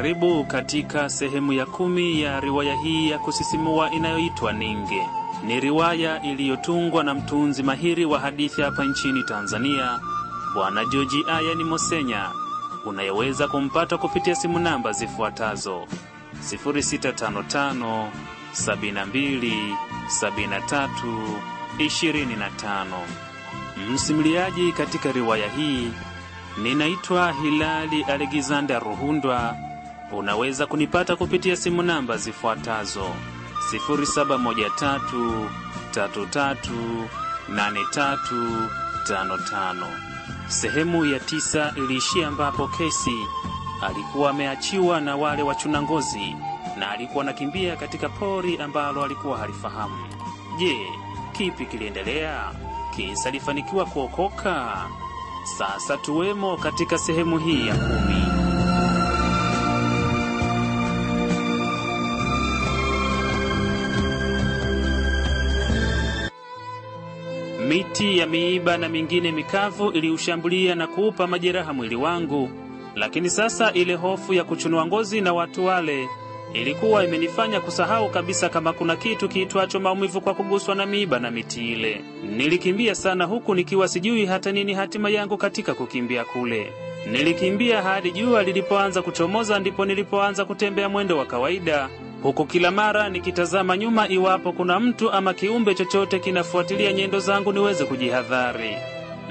Karibu katika sehemu ya kumi ya riwaya hii ya kusisimua inayoitwa Ninge. Ni riwaya iliyotungwa na mtunzi mahiri wa hadithi hapa nchini Tanzania, Bwana Joji Ayani Mosenya, unayeweza kumpata kupitia simu namba zifuatazo 0655 72 73 25. Msimuliaji katika riwaya hii ninaitwa Hilali Alexander Ruhundwa. Unaweza kunipata kupitia simu namba zifuatazo 0713338355. Sehemu ya tisa iliishia ambapo Kesi alikuwa ameachiwa na wale wachuna ngozi na alikuwa anakimbia katika pori ambalo alikuwa halifahamu. Je, kipi kiliendelea? Kesi alifanikiwa kuokoka? Sasa tuwemo katika sehemu hii ya kumi. Miti ya miiba na mingine mikavu iliushambulia na kuupa majeraha mwili wangu, lakini sasa ile hofu ya kuchunua ngozi na watu wale ilikuwa imenifanya kusahau kabisa kama kuna kitu kiitwacho maumivu kwa kuguswa na miiba na miti ile. Nilikimbia sana huku nikiwa sijui hata nini hatima yangu katika kukimbia kule. Nilikimbia hadi jua lilipoanza kuchomoza, ndipo nilipoanza kutembea mwendo wa kawaida, huku kila mara nikitazama nyuma iwapo kuna mtu ama kiumbe chochote kinafuatilia nyendo zangu niweze kujihadhari.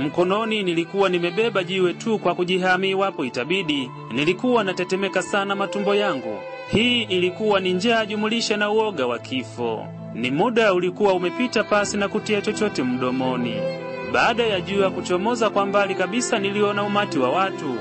Mkononi nilikuwa nimebeba jiwe tu kwa kujihami iwapo itabidi. Nilikuwa natetemeka sana matumbo yangu. Hii ilikuwa ni njaa jumulisha na uoga wa kifo. Ni muda ulikuwa umepita pasi na kutia chochote mdomoni. Baada ya jua kuchomoza kwa mbali kabisa, niliona umati wa watu.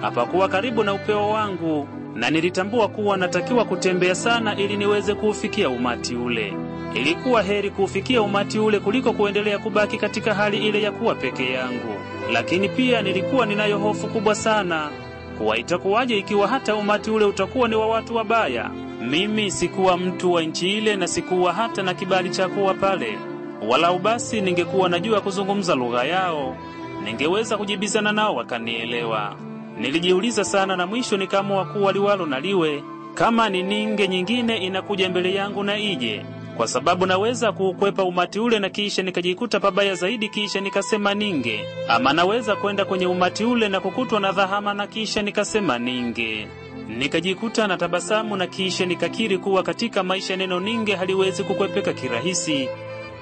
Hapakuwa karibu na upeo wangu, na nilitambua kuwa natakiwa kutembea sana ili niweze kuufikia umati ule. Ilikuwa heri kuufikia umati ule kuliko kuendelea kubaki katika hali ile ya kuwa peke yangu. Lakini pia nilikuwa ninayo hofu kubwa sana kuwa itakuwaje ikiwa hata umati ule utakuwa ni wa watu wabaya. Mimi sikuwa mtu wa nchi ile na sikuwa hata na kibali cha kuwa pale. Walau basi ningekuwa najua kuzungumza lugha yao, ningeweza kujibizana nao wakanielewa. Nilijiuliza sana na mwisho nikaamua kuwa liwalo na liwe, kama ni ninge nyingine inakuja mbele yangu na ije, kwa sababu naweza kuukwepa umati ule na kisha nikajikuta pabaya zaidi, kisha nikasema ninge, ama naweza kwenda kwenye umati ule na kukutwa na dhahama na kisha nikasema ninge. Nikajikuta na tabasamu na kisha nikakiri kuwa katika maisha neno ninge haliwezi kukwepeka kirahisi.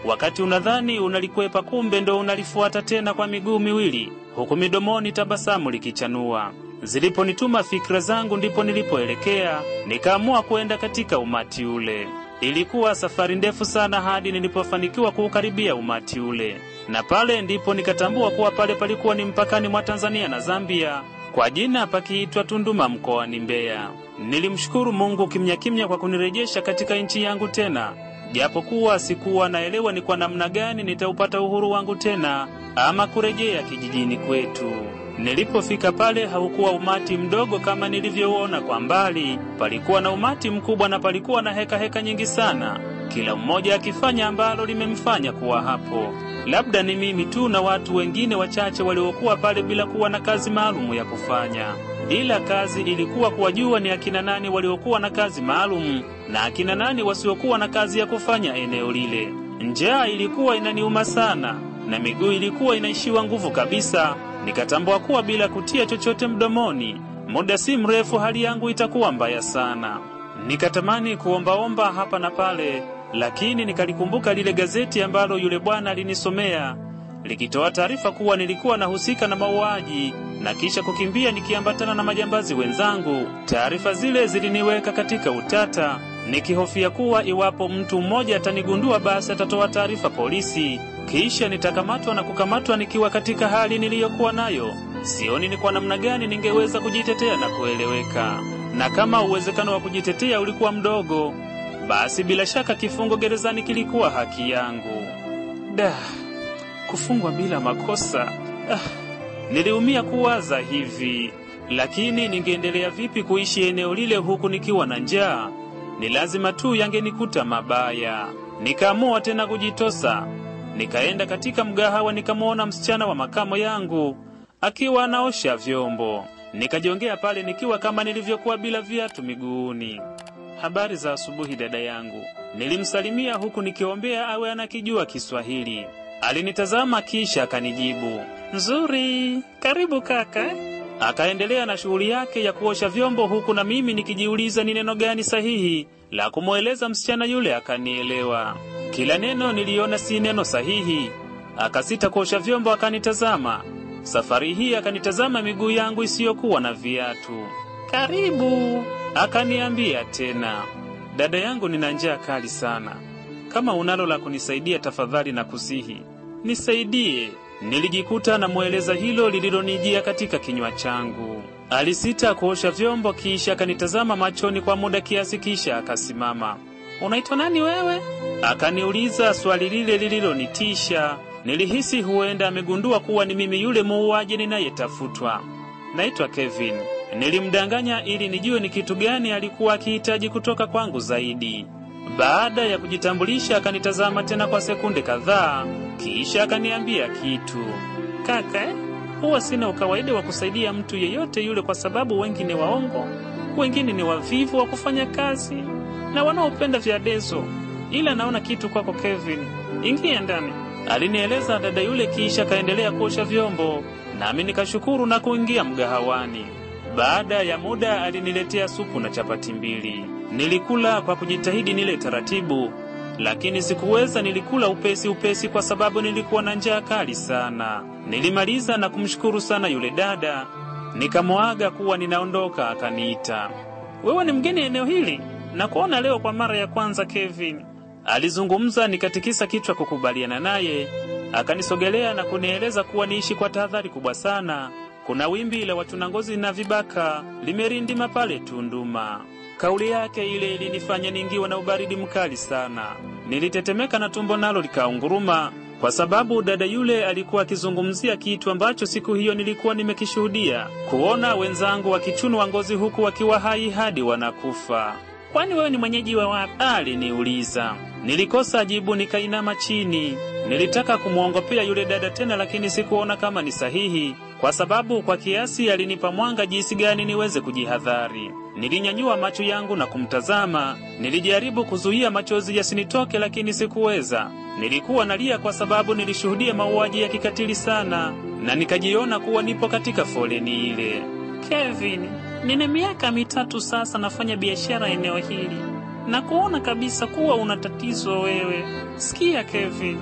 Wakati unadhani unalikwepa, kumbe ndo unalifuata tena kwa miguu miwili, huku midomoni tabasamu likichanua. Ziliponituma fikra zangu, ndipo nilipoelekea, nikaamua kwenda katika umati ule. Ilikuwa safari ndefu sana hadi nilipofanikiwa kuukaribia umati ule, na pale ndipo nikatambua kuwa pale palikuwa ni mpakani mwa Tanzania na Zambia, kwa jina pakiitwa Tunduma mkoani Mbeya. Nilimshukuru Mungu kimya kimya kwa kunirejesha katika nchi yangu tena, japokuwa sikuwa naelewa ni kwa namna gani nitaupata uhuru wangu tena ama kurejea kijijini kwetu. Nilipofika pale haukuwa umati mdogo kama nilivyouona kwa mbali. Palikuwa na umati mkubwa na palikuwa na heka heka nyingi sana, kila mmoja akifanya ambalo limemfanya kuwa hapo. Labda ni mimi tu na watu wengine wachache waliokuwa pale bila kuwa na kazi maalumu ya kufanya, ila kazi ilikuwa kuwajua ni akina nani waliokuwa na kazi maalum na akina nani wasiokuwa na kazi ya kufanya eneo lile. Njaa ilikuwa inaniuma sana na miguu ilikuwa inaishiwa nguvu kabisa. Nikatambua kuwa bila kutia chochote mdomoni, muda si mrefu hali yangu itakuwa mbaya sana. Nikatamani kuombaomba hapa na pale, lakini nikalikumbuka lile gazeti ambalo yule bwana alinisomea likitoa taarifa kuwa nilikuwa nahusika na mauaji na kisha kukimbia nikiambatana na majambazi wenzangu. Taarifa zile ziliniweka katika utata, nikihofia kuwa iwapo mtu mmoja atanigundua, basi atatoa taarifa polisi, kisha nitakamatwa na kukamatwa nikiwa katika hali niliyokuwa nayo. Sioni ni kwa namna gani ningeweza kujitetea na kueleweka, na kama uwezekano wa kujitetea ulikuwa mdogo, basi bila shaka kifungo gerezani kilikuwa haki yangu. Da, kufungwa bila makosa ah. Niliumia kuwaza hivi, lakini ningeendelea vipi kuishi eneo lile huku nikiwa na njaa? Ni lazima tu yangenikuta mabaya. Nikaamua tena kujitosa. Nikaenda katika mgahawa, nikamwona msichana wa makamo yangu akiwa anaosha vyombo. Nikajongea pale nikiwa kama nilivyokuwa bila viatu miguuni. Habari za asubuhi dada yangu. Nilimsalimia huku nikiombea awe anakijua Kiswahili. Alinitazama kisha akanijibu, nzuri, karibu kaka. Akaendelea na shughuli yake ya kuosha vyombo huku na mimi nikijiuliza ni neno gani sahihi la kumweleza msichana yule. Akanielewa kila neno, niliona si neno sahihi. Akasita kuosha vyombo, akanitazama. Safari hii akanitazama miguu yangu isiyokuwa na viatu. Karibu, akaniambia tena. Dada yangu, nina njaa kali sana. Kama unalo la kunisaidia tafadhali na kusihi nisaidie. Nilijikuta namweleza hilo lililonijia katika kinywa changu. Alisita kuosha vyombo, kisha akanitazama machoni kwa muda kiasi, kisha akasimama. Unaitwa nani wewe? Akaniuliza swali lile lililonitisha. Nilihisi huenda amegundua kuwa ni mimi yule muuaji ninayetafutwa. Naitwa Kevin. Nilimdanganya ili nijue ni kitu gani alikuwa akihitaji kutoka kwangu zaidi. Baada ya kujitambulisha, akanitazama tena kwa sekunde kadhaa, kisha akaniambia kitu. Kaka, huwa sina ukawaida wa kusaidia mtu yeyote yule, kwa sababu wengi ni waongo, wengine ni wavivu wa kufanya kazi na wanaopenda vyadezo, ila naona kitu kwako Kevin, ingia ndani, alinieleza dada yule, kisha akaendelea kuosha vyombo, nami nikashukuru na kuingia mgahawani. Baada ya muda aliniletea supu na chapati mbili. Nilikula kwa kujitahidi nile taratibu, lakini sikuweza. Nilikula upesi upesi kwa sababu nilikuwa na njaa kali sana. Nilimaliza na kumshukuru sana yule dada, nikamwaga kuwa ninaondoka. Akaniita, wewe ni mgeni eneo hili nakuona leo kwa mara ya kwanza Kevin, alizungumza. Nikatikisa kichwa kukubaliana naye. Akanisogelea na kunieleza kuwa niishi kwa tahadhari kubwa sana kuna wimbi la wachuna ngozi na vibaka limerindima pale Tunduma. Kauli yake ile ilinifanya ningiwa na ubaridi mkali sana. Nilitetemeka na tumbo nalo likaunguruma, kwa sababu dada yule alikuwa akizungumzia kitu ambacho siku hiyo nilikuwa nimekishuhudia, kuona wenzangu wakichunwa ngozi huku wakiwa hai hadi wanakufa. Kwani wewe ni mwenyeji wa wapi? Aliniuliza. Nilikosa jibu, nikainama chini. Nilitaka kumwongopea yule dada tena, lakini sikuona kama ni sahihi, kwa sababu kwa kiasi alinipa mwanga jinsi gani niweze kujihadhari. Nilinyanyua macho yangu na kumtazama. Nilijaribu kuzuia machozi yasinitoke, lakini sikuweza. Nilikuwa nalia kwa sababu nilishuhudia mauaji ya kikatili sana, na nikajiona kuwa nipo katika foleni ile. Kevin, nina miaka mitatu sasa nafanya biashara eneo hili na kuona kabisa kuwa una tatizo wewe. Sikia Kevin,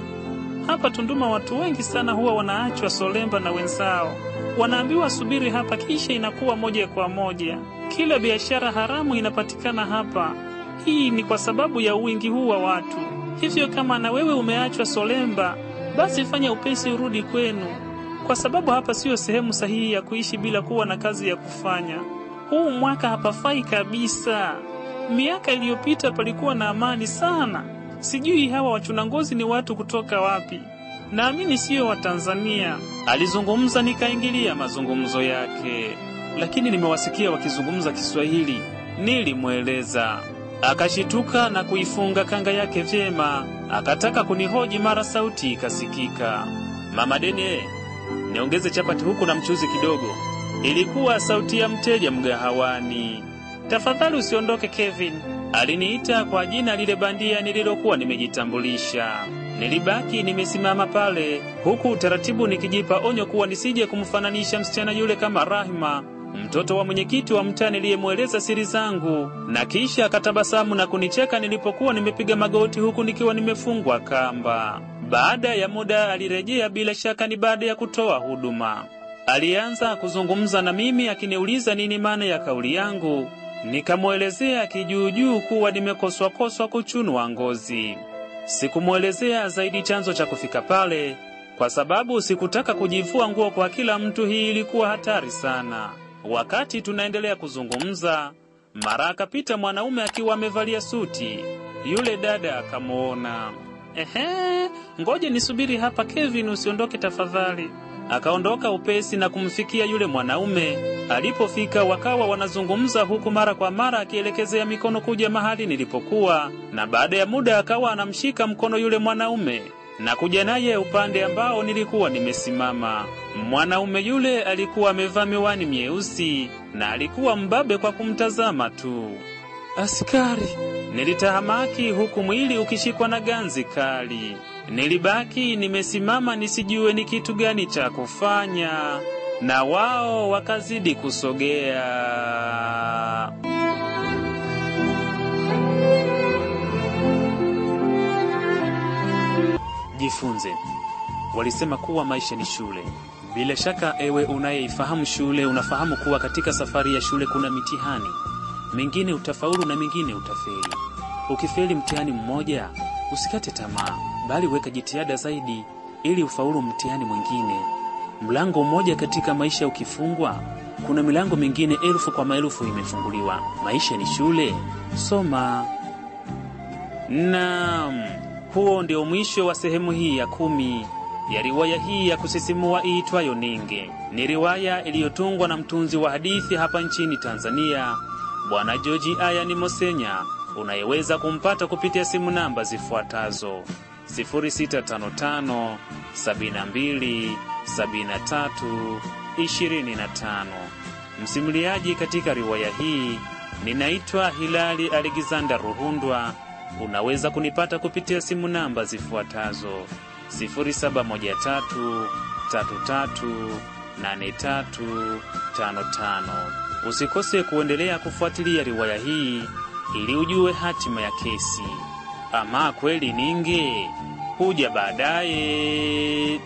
hapa Tunduma watu wengi sana huwa wanaachwa solemba na wenzao, wanaambiwa subiri hapa, kisha inakuwa moja kwa moja. Kila biashara haramu inapatikana hapa. Hii ni kwa sababu ya wingi huu wa watu. Hivyo kama na wewe umeachwa solemba, basi fanya upesi urudi kwenu, kwa sababu hapa siyo sehemu sahihi ya kuishi bila kuwa na kazi ya kufanya. Huu mwaka hapafai kabisa. Miaka iliyopita palikuwa na amani sana. Sijui hawa wachuna ngozi ni watu kutoka wapi. Naamini siyo Watanzania, alizungumza. Nikaingilia mazungumzo yake, lakini nimewasikia wakizungumza Kiswahili. Nilimweleza, akashituka na kuifunga kanga yake vyema, akataka kunihoji, mara sauti ikasikika, mama Dene, niongeze chapati huku na mchuzi kidogo. Ilikuwa sauti ya mteja mgahawani. Tafadhali usiondoke Kevin, aliniita kwa jina lile bandia nililokuwa nimejitambulisha. Nilibaki nimesimama pale, huku taratibu nikijipa onyo kuwa nisije kumfananisha msichana yule kama Rahima, mtoto wa mwenyekiti wa mtaa niliyemweleza siri zangu, na kisha akatabasamu na kunicheka nilipokuwa nimepiga magoti huku nikiwa nimefungwa kamba. Baada ya muda alirejea, bila shaka ni baada ya kutoa huduma. Alianza kuzungumza na mimi akiniuliza nini maana ya kauli yangu. Nikamwelezea kijuujuu kuwa nimekoswakoswa kuchunwa ngozi. Sikumwelezea zaidi chanzo cha kufika pale, kwa sababu sikutaka kujivua nguo kwa kila mtu. Hii ilikuwa hatari sana. Wakati tunaendelea kuzungumza, mara akapita mwanaume akiwa amevalia suti. Yule dada akamwona. Ehe, ngoje nisubiri hapa Kevin, usiondoke tafadhali. Akaondoka upesi na kumfikia yule mwanaume. Alipofika wakawa wanazungumza, huku mara kwa mara akielekezea mikono kuja mahali nilipokuwa, na baada ya muda akawa anamshika mkono yule mwanaume. na kuja naye upande ambao nilikuwa nimesimama. Mwanaume yule alikuwa amevaa miwani myeusi na alikuwa mbabe kwa kumtazama tu. Askari! Nilitahamaki huku mwili ukishikwa na ganzi kali. Nilibaki nimesimama nisijue ni kitu gani cha kufanya, na wao wakazidi kusogea. Jifunze. Walisema kuwa maisha ni shule. Bila shaka, ewe unayeifahamu shule, unafahamu kuwa katika safari ya shule kuna mitihani, mingine utafaulu na mingine utafeli. Ukifeli mtihani mmoja, usikate tamaa, bali weka jitihada zaidi ili ufaulu mtihani mwingine. Mlango mmoja katika maisha ukifungwa, kuna milango mingine elfu kwa maelfu imefunguliwa. Maisha ni shule, soma. Naam, huo ndio mwisho wa sehemu hii ya kumi ya riwaya hii ya kusisimua iitwayo Ninge. Ni riwaya iliyotungwa na mtunzi wa hadithi hapa nchini Tanzania, Bwana Joji Ayani Mosenya, unayeweza kumpata kupitia simu namba zifuatazo 0655 72 73 25. Msimuliaji katika riwaya hii ninaitwa Hilali Alexander Ruhundwa. Unaweza kunipata kupitia simu namba zifuatazo 0713338355. Usikose kuendelea kufuatilia riwaya hii ili ujue hatima ya kesi. Ama kweli Ninge huja baadaye.